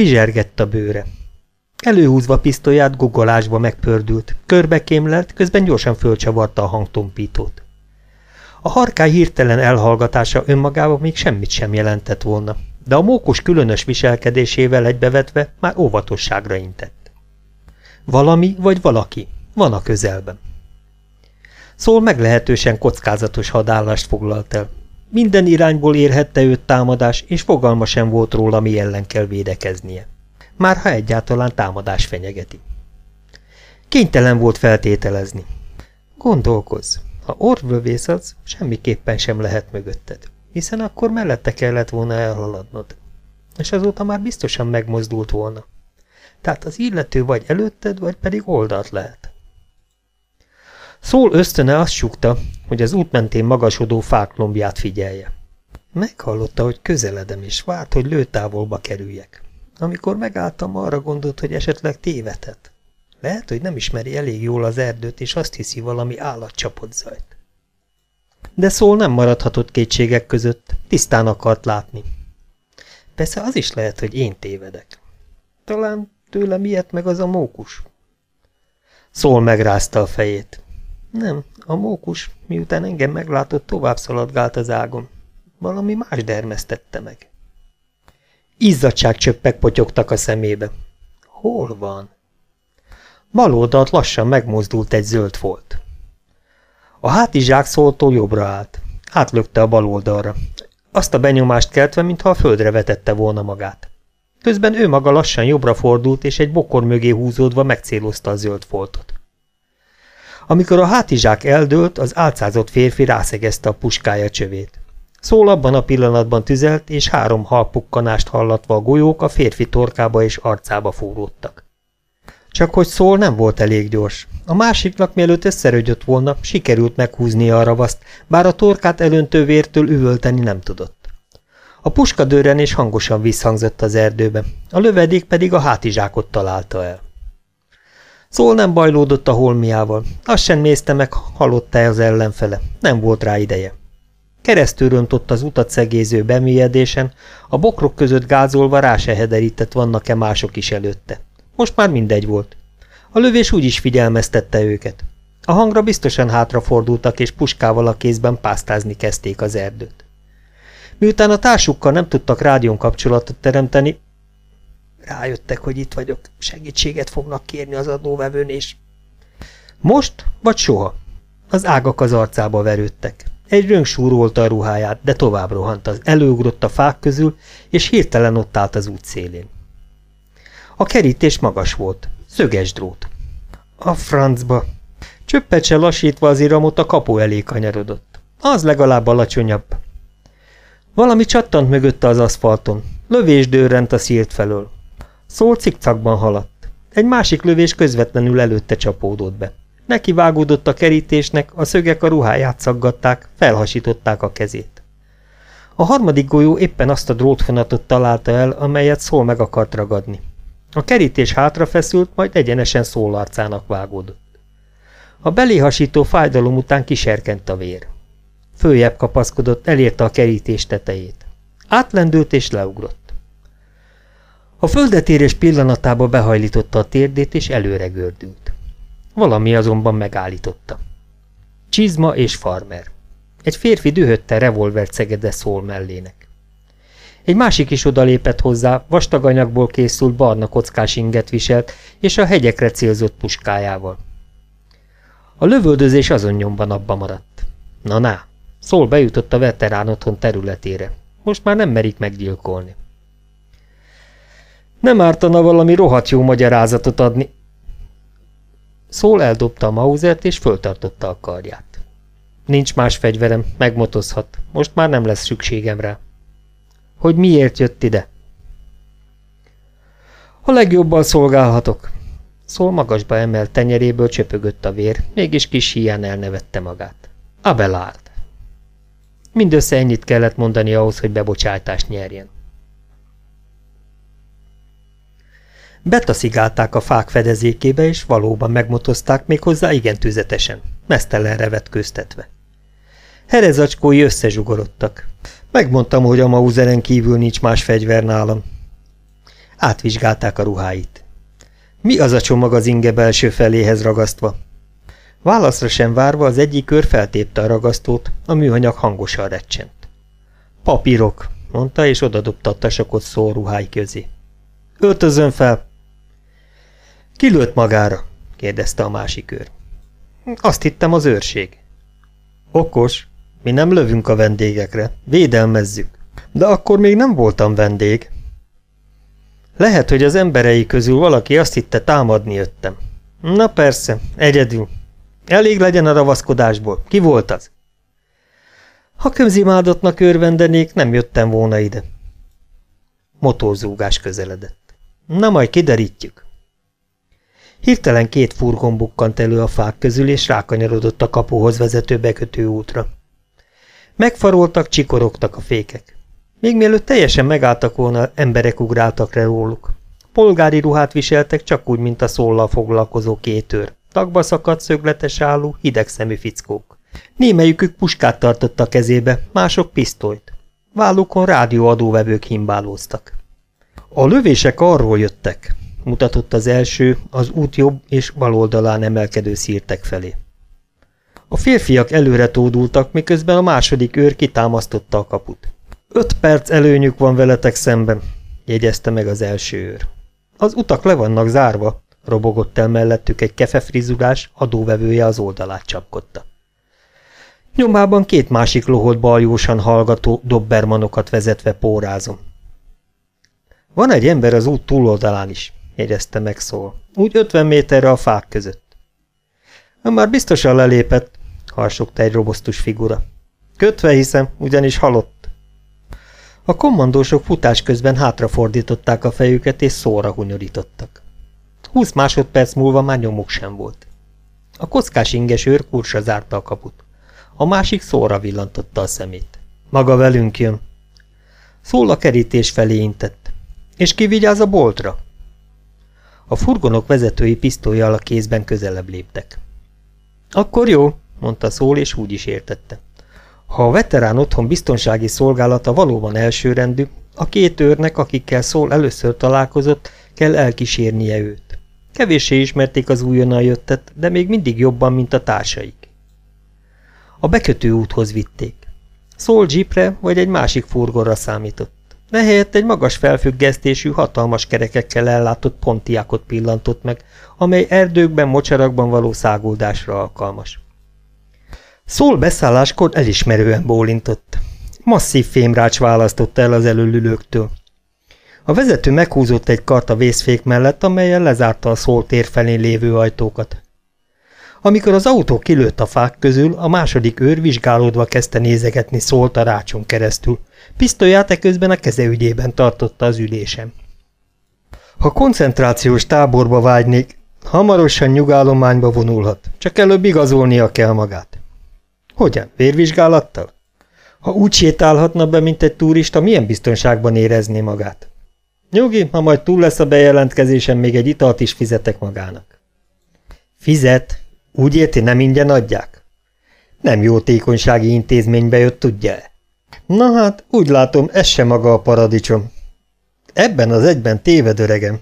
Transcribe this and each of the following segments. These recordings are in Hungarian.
Bizsergett a bőre. Előhúzva pisztolyát guggolásba megpördült, körbekémlelt, közben gyorsan fölcsavarta a hangtompítót. A harkály hirtelen elhallgatása önmagában még semmit sem jelentett volna, de a mókus különös viselkedésével egybevetve már óvatosságra intett. Valami vagy valaki van a közelben. Szól meglehetősen kockázatos hadállást foglalt el. Minden irányból érhette őt támadás, és fogalma sem volt róla, mi ellen kell védekeznie. Már ha egyáltalán támadás fenyegeti. Kénytelen volt feltételezni. Gondolkozz, ha orvlövész az, semmiképpen sem lehet mögötted, hiszen akkor mellette kellett volna elhaladnod. És azóta már biztosan megmozdult volna. Tehát az illető vagy előtted, vagy pedig oldalt lehet. Szól ösztöne azt sukta, hogy az út mentén magasodó fák lombját figyelje. Meghallotta, hogy közeledem, és várt, hogy lőtávolba kerüljek. Amikor megálltam, arra gondolt, hogy esetleg tévedhet. Lehet, hogy nem ismeri elég jól az erdőt, és azt hiszi valami állatcsapott zajt. De szól nem maradhatott kétségek között, tisztán akart látni. Persze az is lehet, hogy én tévedek. Talán tőlem ilyet meg az a mókus. Szól megrázta a fejét. Nem, a mókus, miután engem meglátott, tovább szaladgált az ágon. Valami más dermesztette meg. Izzadságcsöppek potyogtak a szemébe. Hol van? Baloldalt lassan megmozdult egy zöld folt. A hátizsák szóltól jobbra állt. Átlökte a bal oldalra. Azt a benyomást keltve, mintha a földre vetette volna magát. Közben ő maga lassan jobbra fordult, és egy bokor mögé húzódva megcélozta a zöld foltot. Amikor a hátizsák eldőlt, az álcázott férfi rászegezte a puskája csövét. Szól abban a pillanatban tüzelt, és három halpukkanást hallatva a golyók a férfi torkába és arcába fúródtak. Csak hogy szól nem volt elég gyors. A másiknak mielőtt összerögyött volna, sikerült meghúzni a ravaszt, bár a torkát elöntő vértől üvölteni nem tudott. A puska dörren és hangosan visszhangzott az erdőbe, a lövedék pedig a hátizsákot találta el. Szól nem bajlódott a holmiával, azt sem nézte meg, halott-e az ellenfele, nem volt rá ideje. Keresztül röntott az utat szegéző bemélyedésen, a bokrok között gázolva rá se hederített vannak-e mások is előtte. Most már mindegy volt. A lövés úgy is figyelmeztette őket. A hangra biztosan hátrafordultak, és puskával a kézben pásztázni kezdték az erdőt. Miután a társukkal nem tudtak rádión kapcsolatot teremteni, rájöttek, hogy itt vagyok, segítséget fognak kérni az adóvevőn, és... Most vagy soha? Az ágak az arcába verődtek. Egy rönk súrolta a ruháját, de tovább rohant az, előugrott a fák közül, és hirtelen ott állt az út szélén. A kerítés magas volt, szöges drót. A francba! Csöppet se lassítva az iramot a kapu elé kanyarodott. Az legalább alacsonyabb. Valami csattant mögötte az aszfalton. Lövés dőrrent a szírt felől. Szól cikcakban haladt. Egy másik lövés közvetlenül előtte csapódott be. Neki vágódott a kerítésnek, a szögek a ruháját szaggatták, felhasították a kezét. A harmadik golyó éppen azt a drótfonatot találta el, amelyet szól meg akart ragadni. A kerítés hátrafeszült, majd egyenesen szól arcának vágódott. A beléhasító fájdalom után kiserkent a vér. Följebb kapaszkodott, elérte a kerítés tetejét. Átlendült és leugrott. A földet érés pillanatába behajlította a térdét, és előre gördült. Valami azonban megállította. Csizma és farmer. Egy férfi dühötte revolvert szegede szól mellének. Egy másik is odalépett hozzá, vastaganyagból készült barna kockás inget viselt, és a hegyekre célzott puskájával. A lövöldözés azon nyomban abba maradt. Na-na, szól bejutott a veterán otthon területére. Most már nem merik meggyilkolni. Nem ártana valami rohadt jó magyarázatot adni, Szól eldobta a mauzert, és föltartotta a karját. Nincs más fegyverem, megmotozhat. Most már nem lesz szükségem rá. Hogy miért jött ide? A legjobban szolgálhatok. Szól magasba emelt tenyeréből csöpögött a vér, mégis kis hián elnevette magát. Abelard. Mindössze ennyit kellett mondani ahhoz, hogy bebocsátást nyerjen. Betaszigálták a fák fedezékébe, és valóban megmotozták még hozzá igen tüzetesen, mesztelenre vetkőztetve. Herezacskói összezsugorodtak. Megmondtam, hogy a mauzeren kívül nincs más fegyver nálam. Átvizsgálták a ruháit. Mi az a csomag az inge belső feléhez ragasztva? Válaszra sem várva az egyik kör feltépte a ragasztót, a műanyag hangosan recsent. Papírok, mondta, és odadobta a tasakot szó ruhái közé. Öltözön fel! Kilőtt magára? kérdezte a másik őr. Azt hittem az őrség. Okos, mi nem lövünk a vendégekre, védelmezzük. De akkor még nem voltam vendég. Lehet, hogy az emberei közül valaki azt hitte támadni jöttem. Na persze, egyedül. Elég legyen a ravaszkodásból. Ki volt az? Ha közimádatnak örvendenék, nem jöttem volna ide. Motorzúgás közeledett. Na majd kiderítjük. Hirtelen két furgon bukkant elő a fák közül, és rákanyarodott a kapuhoz vezető bekötő útra. Megfaroltak, csikorogtak a fékek. Még mielőtt teljesen megálltak volna, emberek ugráltak le róluk. Polgári ruhát viseltek, csak úgy, mint a szóllal foglalkozó két őr. Tagba szakadt, szögletes álló, hideg szemű fickók. Némelyikük puskát tartott a kezébe, mások pisztolyt. Vállukon rádióadóvevők himbálóztak. A lövések arról jöttek, mutatott az első, az út jobb és bal oldalán emelkedő szírtek felé. A férfiak előre tódultak, miközben a második őr kitámasztotta a kaput. Öt perc előnyük van veletek szemben, jegyezte meg az első őr. Az utak le vannak zárva, robogott el mellettük egy kefefrizulás, adóvevője az oldalát csapkodta. Nyomában két másik loholt baljósan hallgató dobbermanokat vezetve pórázom. Van egy ember az út túloldalán is, jegyezte meg szól. Úgy ötven méterre a fák között. Már biztosan lelépett, harsogta egy robosztus figura. Kötve hiszem, ugyanis halott. A kommandósok futás közben hátrafordították a fejüket, és szóra hunyorítottak. Húsz másodperc múlva már nyomuk sem volt. A kockás inges őr kursa zárta a kaput. A másik szóra villantotta a szemét. Maga velünk jön. Szól a kerítés felé intett. És ki vigyáz a boltra? A furgonok vezetői pisztolyjal a kézben közelebb léptek. Akkor jó, mondta Szól, és úgy is értette. Ha a veterán otthon biztonsági szolgálata valóban elsőrendű, a két őrnek, akikkel Szól először találkozott, kell elkísérnie őt. Kevéssé ismerték az újonnan jöttet, de még mindig jobban, mint a társaik. A bekötő úthoz vitték. Szól jeepre vagy egy másik furgonra számított. Nehelyett egy magas felfüggesztésű, hatalmas kerekekkel ellátott pontiákot pillantott meg, amely erdőkben, mocsarakban való száguldásra alkalmas. Szól beszálláskor elismerően bólintott. Masszív fémrács választotta el az előlülőktől. A vezető meghúzott egy kart a vészfék mellett, amelyen lezárta a szól tér felé lévő ajtókat. Amikor az autó kilőtt a fák közül, a második őr vizsgálódva kezdte nézegetni szólt a rácson keresztül. Pisztolyát eközben a keze ügyében tartotta az ülésem. Ha koncentrációs táborba vágynék, hamarosan nyugállományba vonulhat, csak előbb igazolnia kell magát. Hogyan? Vérvizsgálattal? Ha úgy sétálhatna be, mint egy turista, milyen biztonságban érezné magát? Nyugi, ha majd túl lesz a bejelentkezésen, még egy italt is fizetek magának. Fizet? Úgy érti, nem ingyen adják? Nem jótékonysági intézménybe jött, tudja -e? Na hát, úgy látom, ez sem maga a paradicsom. Ebben az egyben téved, öregem.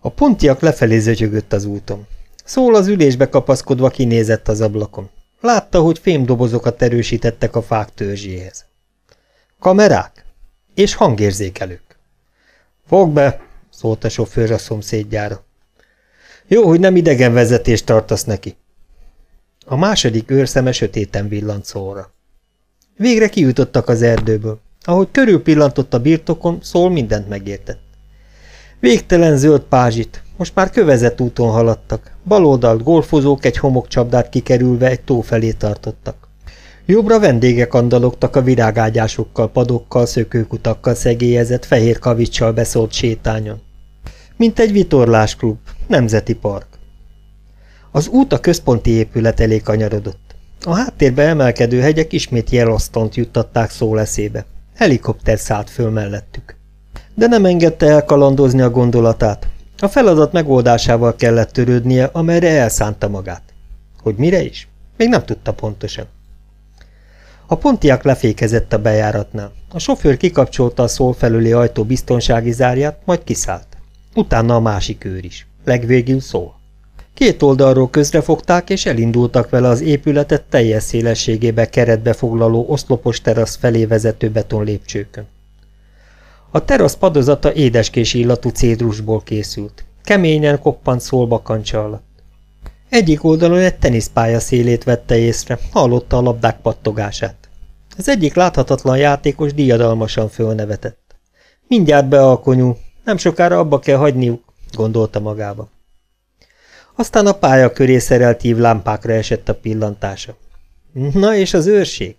A pontiak lefelé zötyögött az úton. Szól az ülésbe kapaszkodva kinézett az ablakon. Látta, hogy fémdobozokat erősítettek a fák törzséhez. Kamerák és hangérzékelők. Fog be, szólt a sofőr a szomszédjára. Jó, hogy nem idegen vezetést tartasz neki. A második őrszeme sötéten villant szóra. Végre kijutottak az erdőből. Ahogy körülpillantott a birtokon, szól mindent megértett. Végtelen zöld pázsit, most már kövezett úton haladtak. Baloldalt golfozók egy homokcsapdát kikerülve egy tó felé tartottak. Jobbra vendégek andalogtak a virágágyásokkal, padokkal, szökőkutakkal szegélyezett fehér kavicsal beszólt sétányon. Mint egy vitorlásklub, nemzeti park. Az út a központi épület elé kanyarodott. A háttérbe emelkedő hegyek ismét Yellowstone-t juttatták szó leszébe. Helikopter szállt föl mellettük. De nem engedte elkalandozni a gondolatát. A feladat megoldásával kellett törődnie, amelyre elszánta magát. Hogy mire is? Még nem tudta pontosan. A pontiak lefékezett a bejáratnál. A sofőr kikapcsolta a szól felüli ajtó biztonsági zárját, majd kiszállt. Utána a másik őr is. Legvégül szól. Két oldalról közrefogták, és elindultak vele az épületet teljes szélességébe keretbe foglaló oszlopos terasz felé vezető beton lépcsőkön. A terasz padozata édeskés illatú cédrusból készült. Keményen koppant szólba kancsa alatt. Egyik oldalon egy teniszpálya szélét vette észre, hallotta a labdák pattogását. Az egyik láthatatlan játékos diadalmasan fölnevetett. Mindjárt bealkonyul, nem sokára abba kell hagyniuk, gondolta magába. Aztán a pálya köré szerelt lámpákra esett a pillantása. Na és az őrség?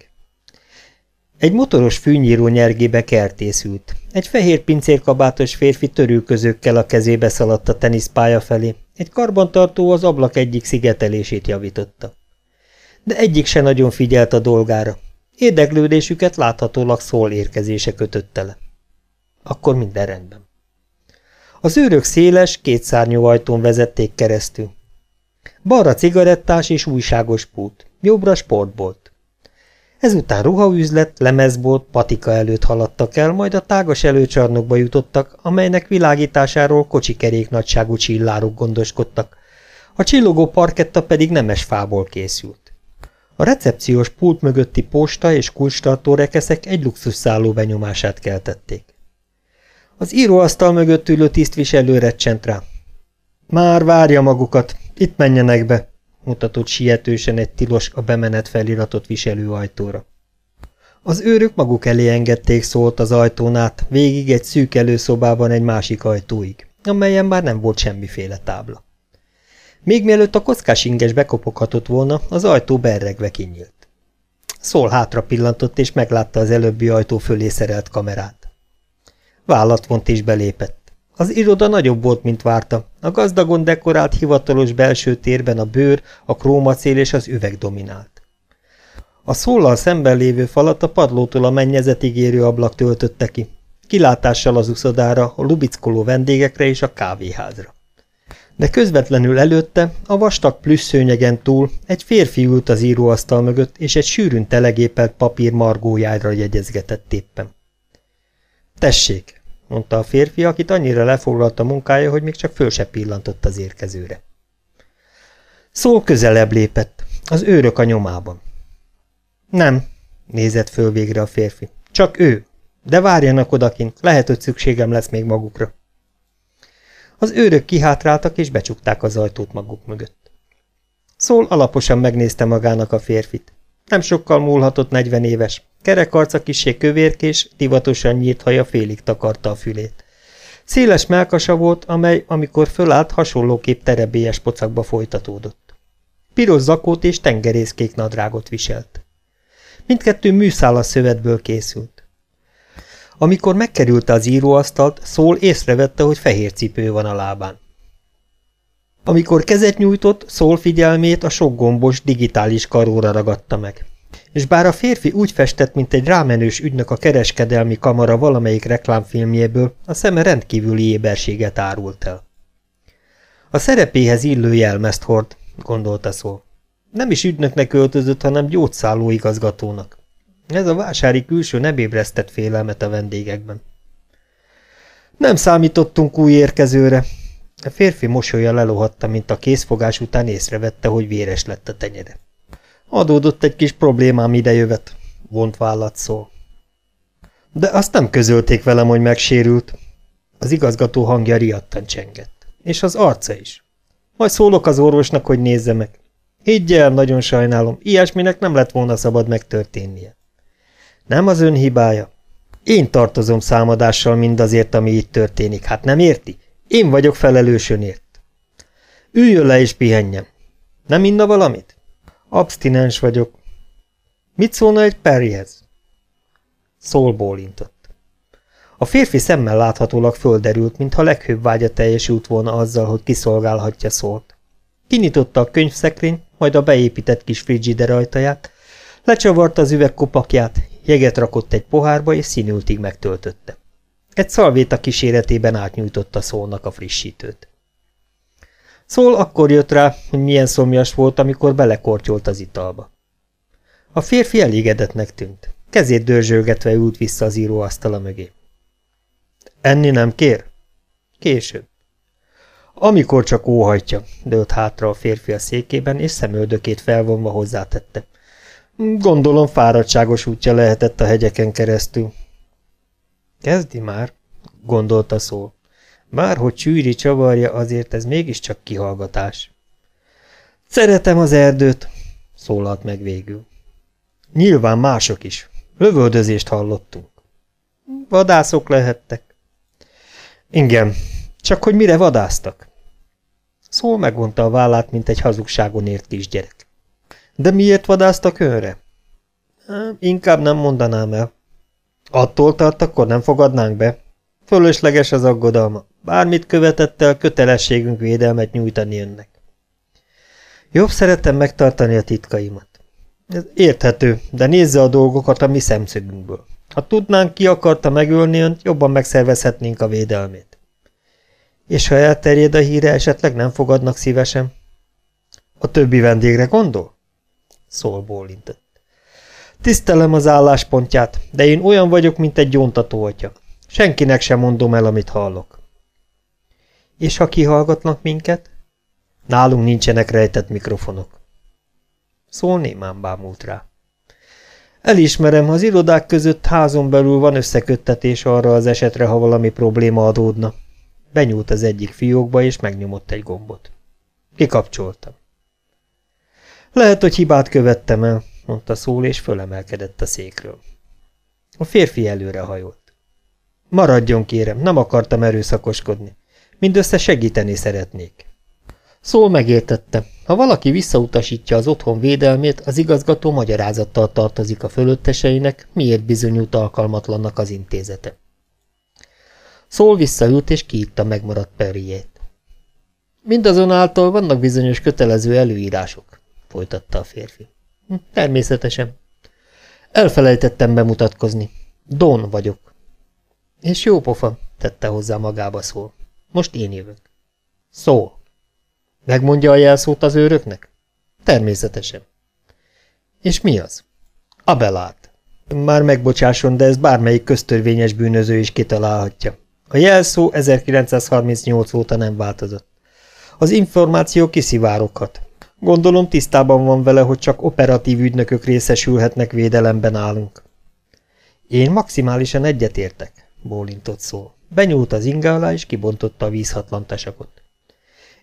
Egy motoros fűnyíró nyergébe kertészült. Egy fehér pincérkabátos férfi törülközőkkel a kezébe szaladt a teniszpálya felé. Egy karbantartó az ablak egyik szigetelését javította. De egyik se nagyon figyelt a dolgára. Érdeklődésüket láthatólag szól érkezése kötötte le. Akkor minden rendben. Az őrök széles, kétszárnyú ajtón vezették keresztül. Balra cigarettás és újságos pút, jobbra sportbolt. Ezután ruhaüzlet, lemezbolt, patika előtt haladtak el, majd a tágas előcsarnokba jutottak, amelynek világításáról kocsikerék nagyságú csillárok gondoskodtak. A csillogó parketta pedig nemes fából készült. A recepciós pult mögötti posta és kulcstartó rekeszek egy luxusszálló benyomását keltették. Az íróasztal mögött ülő tisztviselő recsent rá. Már várja magukat, itt menjenek be, mutatott sietősen egy tilos a bemenet feliratot viselő ajtóra. Az őrök maguk elé engedték szólt az ajtón át, végig egy szűk előszobában egy másik ajtóig, amelyen már nem volt semmiféle tábla. Még mielőtt a kockás inges bekopoghatott volna, az ajtó berregve kinyílt. Szól hátra pillantott, és meglátta az előbbi ajtó fölé szerelt kamerát. Vállat vont és belépett. Az iroda nagyobb volt, mint várta. A gazdagon dekorált hivatalos belső térben a bőr, a krómacél és az üveg dominált. A szóllal szemben lévő falat a padlótól a mennyezetig érő ablak töltötte ki, kilátással az uszodára, a lubickoló vendégekre és a kávéházra. De közvetlenül előtte, a vastag plusz szőnyegen túl egy férfi ült az íróasztal mögött, és egy sűrűn telegépelt papír margójára jegyezgetett éppen. Tessék, mondta a férfi, akit annyira lefoglalt a munkája, hogy még csak föl se pillantott az érkezőre. Szó közelebb lépett, az őrök a nyomában. Nem, nézett föl végre a férfi. Csak ő. De várjanak odakint, lehet, hogy szükségem lesz még magukra. Az őrök kihátráltak és becsukták az ajtót maguk mögött. Szól alaposan megnézte magának a férfit. Nem sokkal múlhatott negyven éves. Kerek arca kissé kövérkés, divatosan nyírt haja félig takarta a fülét. Széles melkasa volt, amely, amikor fölállt, hasonlóképp terebélyes pocakba folytatódott. Piros zakót és tengerészkék nadrágot viselt. Mindkettő műszálas szövetből készült. Amikor megkerülte az íróasztalt, Szól észrevette, hogy fehér cipő van a lábán. Amikor kezet nyújtott, Szól figyelmét a sok gombos, digitális karóra ragadta meg és bár a férfi úgy festett, mint egy rámenős ügynök a kereskedelmi kamara valamelyik reklámfilmjéből, a szeme rendkívüli éberséget árult el. A szerepéhez illő jelmezt hord, gondolta szó. Nem is ügynöknek öltözött, hanem gyógyszálló igazgatónak. Ez a vásári külső nem ébresztett félelmet a vendégekben. Nem számítottunk új érkezőre. A férfi mosolya lelohatta, mint a készfogás után észrevette, hogy véres lett a tenyere. Adódott egy kis problémám idejövet, vont vállat szól. De azt nem közölték velem, hogy megsérült. Az igazgató hangja riadtan csengett. És az arca is. Majd szólok az orvosnak, hogy nézze meg. Higgy el, nagyon sajnálom, ilyesminek nem lett volna szabad megtörténnie. Nem az ön hibája. Én tartozom számadással mindazért, ami itt történik. Hát nem érti? Én vagyok felelős önért. Üljön le és pihenjem. Nem inna valamit? Abstinens vagyok. Mit szólna egy Perryhez? Szól bólintott. A férfi szemmel láthatólag földerült, mintha leghőbb vágya teljesült volna azzal, hogy kiszolgálhatja szólt. Kinyitotta a könyvszekrény, majd a beépített kis frigider ajtaját, lecsavarta az üvegkopakját, jeget rakott egy pohárba, és színültig megtöltötte. Egy szalvéta kíséretében átnyújtotta szólnak a frissítőt. Szól akkor jött rá, hogy milyen szomjas volt, amikor belekortyolt az italba. A férfi elégedetnek tűnt. Kezét dörzsölgetve ült vissza az íróasztala mögé. Enni nem kér? Később. Amikor csak óhajtja, dőlt hátra a férfi a székében, és szemöldökét felvonva hozzátette. Gondolom fáradtságos útja lehetett a hegyeken keresztül. Kezdi már, gondolta szó. Bárhogy csűri csavarja, azért ez mégiscsak kihallgatás. Szeretem az erdőt, szólalt meg végül. Nyilván mások is. Lövöldözést hallottunk. Vadászok lehettek. Igen, csak hogy mire vadáztak? Szól megvonta a vállát, mint egy hazugságon ért kisgyerek. De miért vadáztak önre? Inkább nem mondanám el. Attól tart, akkor nem fogadnánk be. Fölösleges az aggodalma. Bármit követett el, kötelességünk védelmet nyújtani önnek. Jobb szeretem megtartani a titkaimat. Ez érthető, de nézze a dolgokat a mi szemszögünkből. Ha tudnánk, ki akarta megölni önt, jobban megszervezhetnénk a védelmét. És ha elterjed a híre, esetleg nem fogadnak szívesen? A többi vendégre gondol? Szól bólintott. Tisztelem az álláspontját, de én olyan vagyok, mint egy gyóntató atya. Senkinek sem mondom el, amit hallok. És ha kihallgatnak minket? Nálunk nincsenek rejtett mikrofonok. Szól némán bámult rá. Elismerem, az irodák között házon belül van összeköttetés arra az esetre, ha valami probléma adódna. Benyúlt az egyik fiókba, és megnyomott egy gombot. Kikapcsoltam. Lehet, hogy hibát követtem el, mondta szól, és fölemelkedett a székről. A férfi előre hajolt. Maradjon, kérem, nem akartam erőszakoskodni. Mindössze segíteni szeretnék. Szól megértette. Ha valaki visszautasítja az otthon védelmét, az igazgató magyarázattal tartozik a fölötteseinek, miért bizonyult alkalmatlannak az intézete. Szól visszaült és kiitta megmaradt perjét. Mindazonáltal vannak bizonyos kötelező előírások, folytatta a férfi. Hm, természetesen. Elfelejtettem bemutatkozni. Don vagyok. És jó pofa, tette hozzá magába szól. Most én jövök. Szól. Megmondja a jelszót az őröknek? Természetesen. És mi az? Abelát. Már megbocsásson, de ez bármelyik köztörvényes bűnöző is kitalálhatja. A jelszó 1938 óta nem változott. Az információ kiszivároghat. Gondolom tisztában van vele, hogy csak operatív ügynökök részesülhetnek védelemben állunk. Én maximálisan egyetértek, bólintott szó. Benyúlt az inga alá, és kibontotta a vízhatlan tasakot.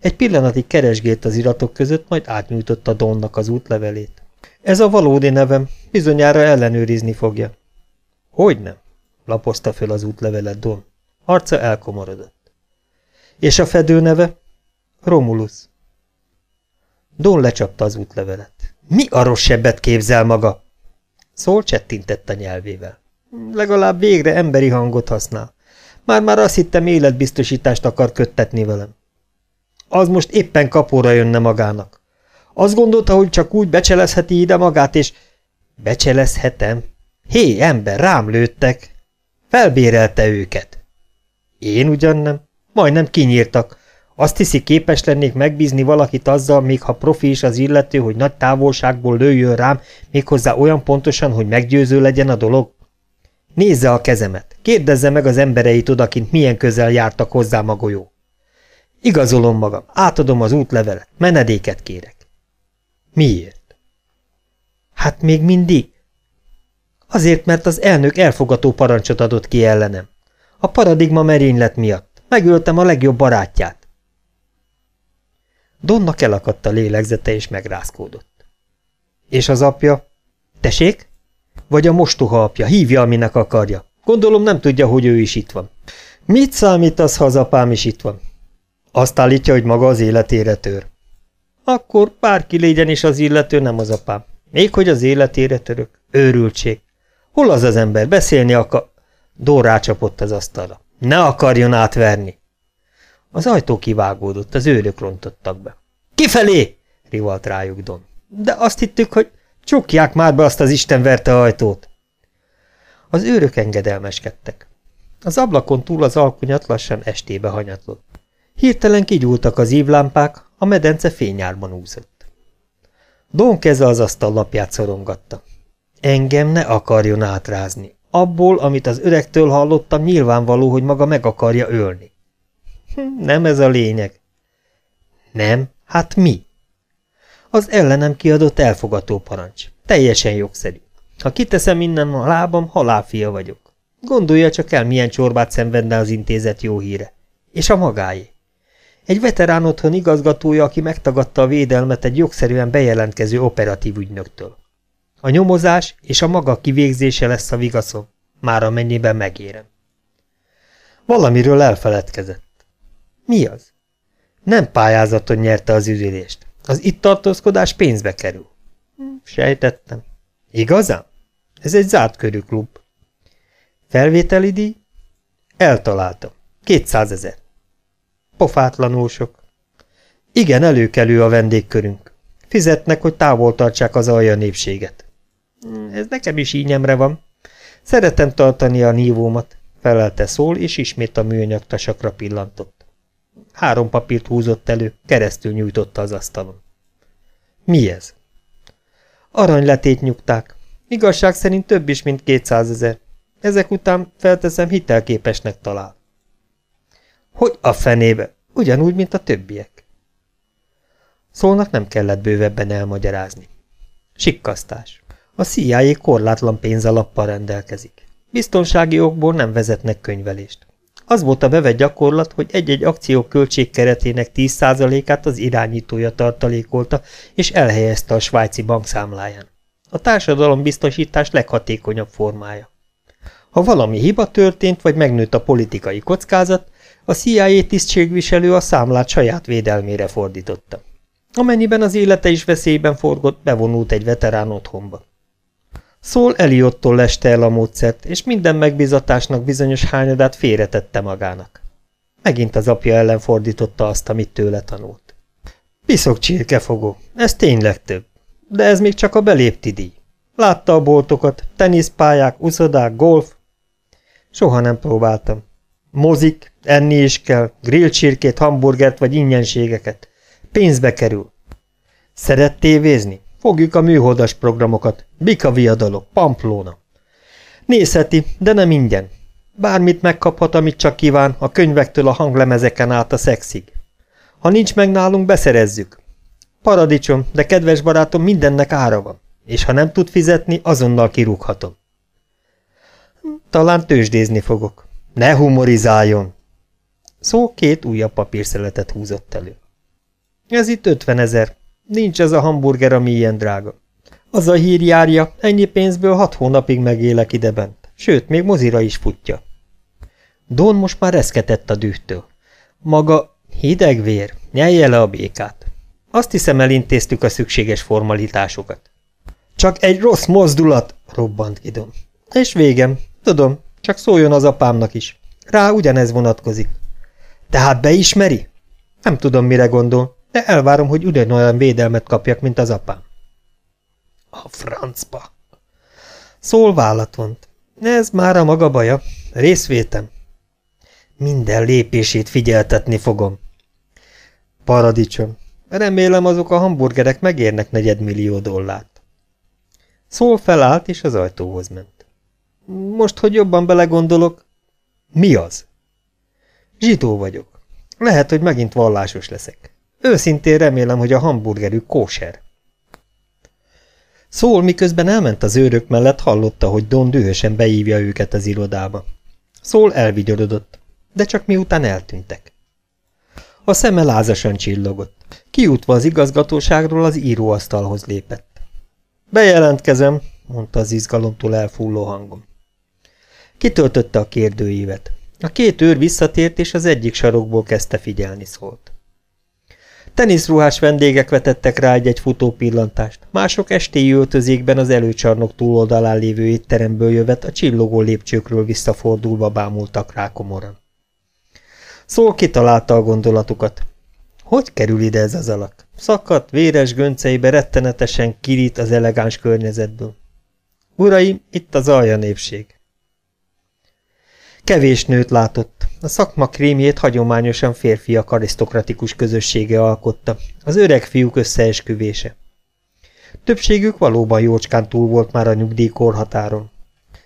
Egy pillanatig keresgélt az iratok között, majd átnyújtotta Donnak az útlevelét. Ez a valódi nevem, bizonyára ellenőrizni fogja. Hogy nem? lapozta föl az útlevelet Don. Arca elkomorodott. És a fedő neve? Romulus. Don lecsapta az útlevelet. Mi a képzel maga? Szól csettintett a nyelvével. Legalább végre emberi hangot használ. Már-már azt hittem életbiztosítást akar köttetni velem. Az most éppen kapóra jönne magának. Azt gondolta, hogy csak úgy becselezheti ide magát, és... Becselezhetem? Hé, ember, rám lőttek. Felbérelte őket. Én ugyan nem. Majdnem kinyírtak. Azt hiszi, képes lennék megbízni valakit azzal, még ha profi is az illető, hogy nagy távolságból lőjön rám, méghozzá olyan pontosan, hogy meggyőző legyen a dolog? Nézze a kezemet, kérdezze meg az embereit odakint, milyen közel jártak hozzá a golyó. Igazolom magam, átadom az útlevelet, menedéket kérek. Miért? Hát még mindig. Azért, mert az elnök elfogató parancsot adott ki ellenem. A paradigma merénylet miatt. Megöltem a legjobb barátját. Donnak elakadt a lélegzete és megrázkódott. És az apja? Tessék? Vagy a mostoha apja, hívja, aminek akarja. Gondolom nem tudja, hogy ő is itt van. Mit számít az, ha az apám is itt van? Azt állítja, hogy maga az életére tör. Akkor bárki legyen is az illető, nem az apám. Még hogy az életére török. Őrültség. Hol az az ember? Beszélni akar... Dór rácsapott az asztalra. Ne akarjon átverni! Az ajtó kivágódott, az őrök rontottak be. Kifelé! rivalt rájuk Don. De azt hittük, hogy csukják már be azt az Isten verte ajtót. Az őrök engedelmeskedtek. Az ablakon túl az alkonyat lassan estébe hanyatlott. Hirtelen kigyúltak az ívlámpák, a medence fényárban úszott. Don keze az asztal lapját szorongatta. Engem ne akarjon átrázni. Abból, amit az öregtől hallottam, nyilvánvaló, hogy maga meg akarja ölni. Hm, nem ez a lényeg. Nem? Hát mi? Az ellenem kiadott elfogató parancs. Teljesen jogszerű. Ha kiteszem innen a lábam, halálfia vagyok. Gondolja csak el, milyen csorbát szenvedne az intézet jó híre. És a magáé. Egy veterán otthon igazgatója, aki megtagadta a védelmet egy jogszerűen bejelentkező operatív ügynöktől. A nyomozás és a maga kivégzése lesz a vigaszom, már amennyiben megérem. Valamiről elfeledkezett. Mi az? Nem pályázaton nyerte az üzülést. Az itt tartózkodás pénzbe kerül. Sejtettem. Igazán? Ez egy zárt körű klub. Felvételi díj? Eltaláltam. Kétszázezer. Pofátlanul sok. Igen, előkelő a vendégkörünk. Fizetnek, hogy távol tartsák az alja népséget. Ez nekem is ínyemre van. Szeretem tartani a nívómat, felelte szól, és ismét a műanyag tasakra pillantott. Három papírt húzott elő, keresztül nyújtotta az asztalon. Mi ez? Aranyletét nyugták. Igazság szerint több is, mint kétszázezer. Ezek után felteszem hitelképesnek talál. Hogy a fenébe? Ugyanúgy, mint a többiek. Szólnak nem kellett bővebben elmagyarázni. Sikkasztás. A CIA korlátlan pénzalappal rendelkezik. Biztonsági okból nem vezetnek könyvelést. Az volt a bevett gyakorlat, hogy egy-egy akció költségkeretének 10%-át az irányítója tartalékolta és elhelyezte a svájci bankszámláján. A társadalombiztosítás leghatékonyabb formája. Ha valami hiba történt, vagy megnőtt a politikai kockázat, a CIA tisztségviselő a számlát saját védelmére fordította. Amennyiben az élete is veszélyben forgott, bevonult egy veterán otthonba. Szól Eliottól leste el a módszert, és minden megbizatásnak bizonyos hányadát félretette magának. Megint az apja ellen fordította azt, amit tőle tanult. Piszok csirkefogó, ez tényleg több. De ez még csak a belépti díj. Látta a boltokat, teniszpályák, uszodák, golf. Soha nem próbáltam. Mozik, enni is kell, grillcsirkét, hamburgert vagy ingyenségeket. Pénzbe kerül. Szeret tévézni? Fogjuk a műholdas programokat. Bika viadalok, Pamplóna. Nézheti, de nem ingyen. Bármit megkaphat, amit csak kíván, a könyvektől a hanglemezeken át a szexig. Ha nincs meg nálunk, beszerezzük. Paradicsom, de kedves barátom, mindennek ára van. És ha nem tud fizetni, azonnal kirúghatom. Talán tőzsdézni fogok. Ne humorizáljon! Szó két újabb papírszeletet húzott elő. Ez itt ötven ezer. Nincs ez a hamburger, ami ilyen drága. Az a hír járja, ennyi pénzből hat hónapig megélek idebent, sőt, még mozira is futja. Don most már reszketett a dühtől. Maga hideg vér, nyelje le a békát. Azt hiszem elintéztük a szükséges formalitásokat. Csak egy rossz mozdulat, robbant Gidon. És végem, tudom, csak szóljon az apámnak is. Rá ugyanez vonatkozik. Tehát beismeri? Nem tudom, mire gondol, de elvárom, hogy ugyanolyan védelmet kapjak, mint az apám. A francba. Szól vállat vont. Ez már a maga baja. Részvétem. Minden lépését figyeltetni fogom. Paradicsom. Remélem azok a hamburgerek megérnek negyedmillió dollárt. Szól felállt, és az ajtóhoz ment. Most, hogy jobban belegondolok, mi az? Zsidó vagyok. Lehet, hogy megint vallásos leszek. Őszintén remélem, hogy a hamburgerük kóser. Szól, miközben elment az őrök mellett, hallotta, hogy Don dühösen beívja őket az irodába. Szól elvigyorodott, de csak miután eltűntek. A szeme lázasan csillogott. Kiútva az igazgatóságról az íróasztalhoz lépett. Bejelentkezem, mondta az izgalomtól elfulló hangon. Kitöltötte a kérdőívet. A két őr visszatért, és az egyik sarokból kezdte figyelni szólt. Teniszruhás vendégek vetettek rá egy-egy futó pillantást, mások estéi öltözékben az előcsarnok túloldalán lévő étteremből jövet a csillogó lépcsőkről visszafordulva bámultak rá komoran. Szól kitalálta a gondolatukat. Hogy kerül ide ez az alak? Szakadt, véres gönceibe rettenetesen kirít az elegáns környezetből. Uraim, itt az alja népség. Kevés nőt látott. A szakma krémjét hagyományosan férfiak arisztokratikus közössége alkotta, az öreg fiúk összeesküvése. Többségük valóban jócskán túl volt már a nyugdíjkorhatáron.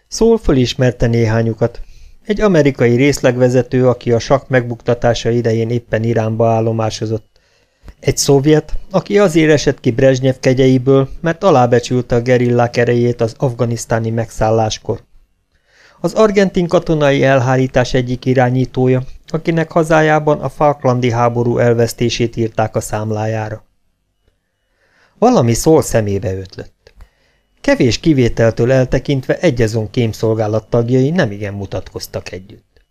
Szól fölismerte néhányukat. Egy amerikai részlegvezető, aki a sak megbuktatása idején éppen Iránba állomásozott. Egy szovjet, aki azért esett ki Brezsnyev kegyeiből, mert alábecsülte a gerillák erejét az afganisztáni megszálláskor. Az argentin katonai elhárítás egyik irányítója, akinek hazájában a Falklandi háború elvesztését írták a számlájára. Valami szól szemébe ötlött. Kevés kivételtől eltekintve egyezon kémszolgálat tagjai nemigen mutatkoztak együtt.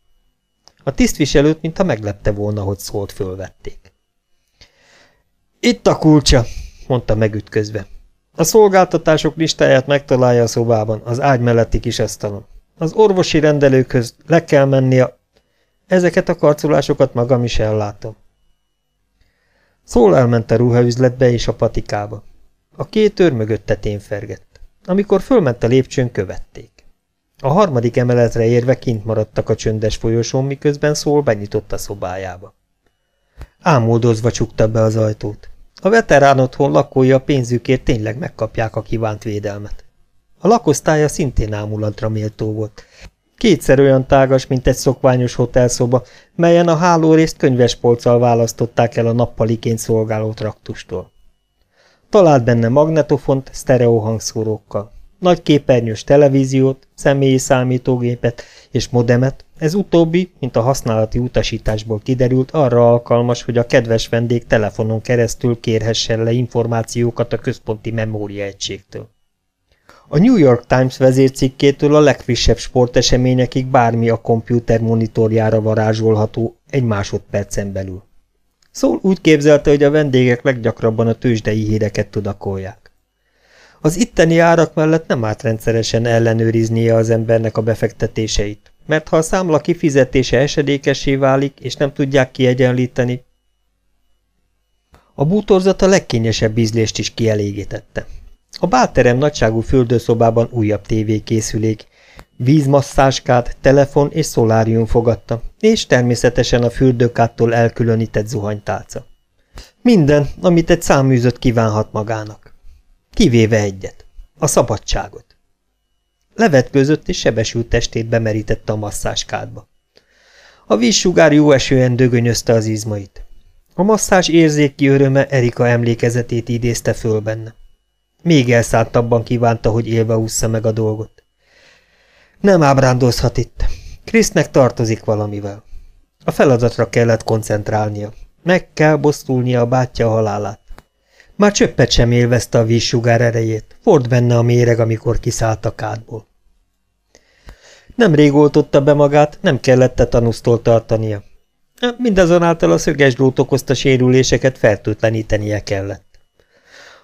A tisztviselőt, mintha meglepte volna, hogy szólt fölvették. Itt a kulcsa, mondta megütközve. A szolgáltatások listáját megtalálja a szobában, az ágy melletti kis asztalon. Az orvosi rendelőkhöz le kell menni a... Ezeket a karcolásokat magam is ellátom. Szól elment a ruhaüzletbe és a patikába. A két őr mögötte témfergett. Amikor fölment a lépcsőn, követték. A harmadik emeletre érve kint maradtak a csöndes folyosón, miközben Szól benyitott a szobájába. Ámoldozva csukta be az ajtót. A veterán otthon lakói a pénzükért tényleg megkapják a kívánt védelmet. A lakosztálya szintén ámulatra méltó volt. Kétszer olyan tágas, mint egy szokványos hotelszoba, melyen a hálórészt könyvespolccal választották el a nappaliként szolgáló traktustól. Talált benne magnetofont, sztereohangszórókkal, nagy képernyős televíziót, személyi számítógépet és modemet, ez utóbbi, mint a használati utasításból kiderült, arra alkalmas, hogy a kedves vendég telefonon keresztül kérhessen le információkat a központi memóriaegységtől. A New York Times vezércikkétől a legfrissebb sporteseményekig bármi a kompjúter monitorjára varázsolható egy másodpercen belül. Szól úgy képzelte, hogy a vendégek leggyakrabban a tőzsdei híreket tudakolják. Az itteni árak mellett nem árt rendszeresen ellenőriznie az embernek a befektetéseit, mert ha a számla kifizetése esedékessé válik, és nem tudják kiegyenlíteni, a bútorzat a legkényesebb ízlést is kielégítette. A bálterem nagyságú fürdőszobában újabb tévékészülék, vízmasszáskát, telefon és szolárium fogadta, és természetesen a fürdőkáttól elkülönített zuhanytálca. Minden, amit egy száműzött kívánhat magának. Kivéve egyet, a szabadságot. Levetközött és sebesült testét bemerítette a masszáskádba. A vízsugár jó esően dögönyözte az izmait. A masszás érzéki öröme Erika emlékezetét idézte föl benne. Még elszántabban kívánta, hogy élve ússza meg a dolgot. Nem ábrándozhat itt. Krisznek tartozik valamivel. A feladatra kellett koncentrálnia. Meg kell bosszulnia a bátyja halálát. Már csöppet sem élvezte a vízsugár erejét. Ford benne a méreg, amikor kiszállt a kádból. Nem rég oltotta be magát, nem kellett tanusztól tartania. Mindazonáltal a szöges drót okozta sérüléseket fertőtlenítenie kellett.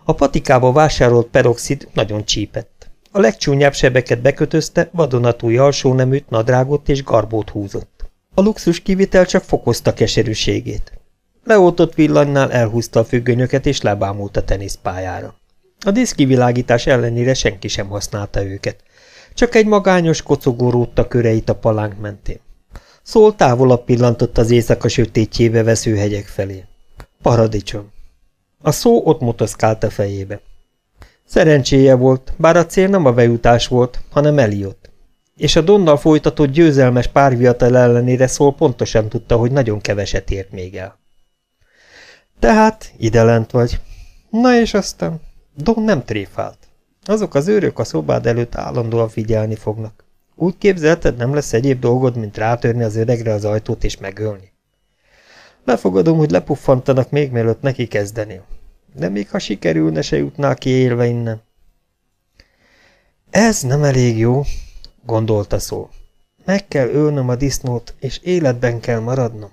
A patikába vásárolt peroxid nagyon csípett. A legcsúnyább sebeket bekötözte, vadonatúj alsóneműt, nadrágot és garbót húzott. A luxus kivitel csak fokozta keserűségét. Leoltott villanynál elhúzta a függönyöket és lebámult a teniszpályára. A diszkivilágítás ellenére senki sem használta őket. Csak egy magányos kocogó rótta köreit a palánk mentén. Szól távolabb pillantott az éjszaka sötétjébe vesző hegyek felé. Paradicsom. A szó ott motoszkált a fejébe. Szerencséje volt, bár a cél nem a bejutás volt, hanem Eliott. És a Donnal folytatott győzelmes párviatal ellenére szól pontosan tudta, hogy nagyon keveset ért még el. Tehát ide lent vagy. Na és aztán Don nem tréfált. Azok az őrök a szobád előtt állandóan figyelni fognak. Úgy képzelted, nem lesz egyéb dolgod, mint rátörni az öregre az ajtót és megölni. Lefogadom, hogy lepuffantanak még mielőtt neki kezdenél. De még ha sikerülne, se jutnál ki élve innen. Ez nem elég jó, gondolta szó. Meg kell ölnöm a disznót, és életben kell maradnom.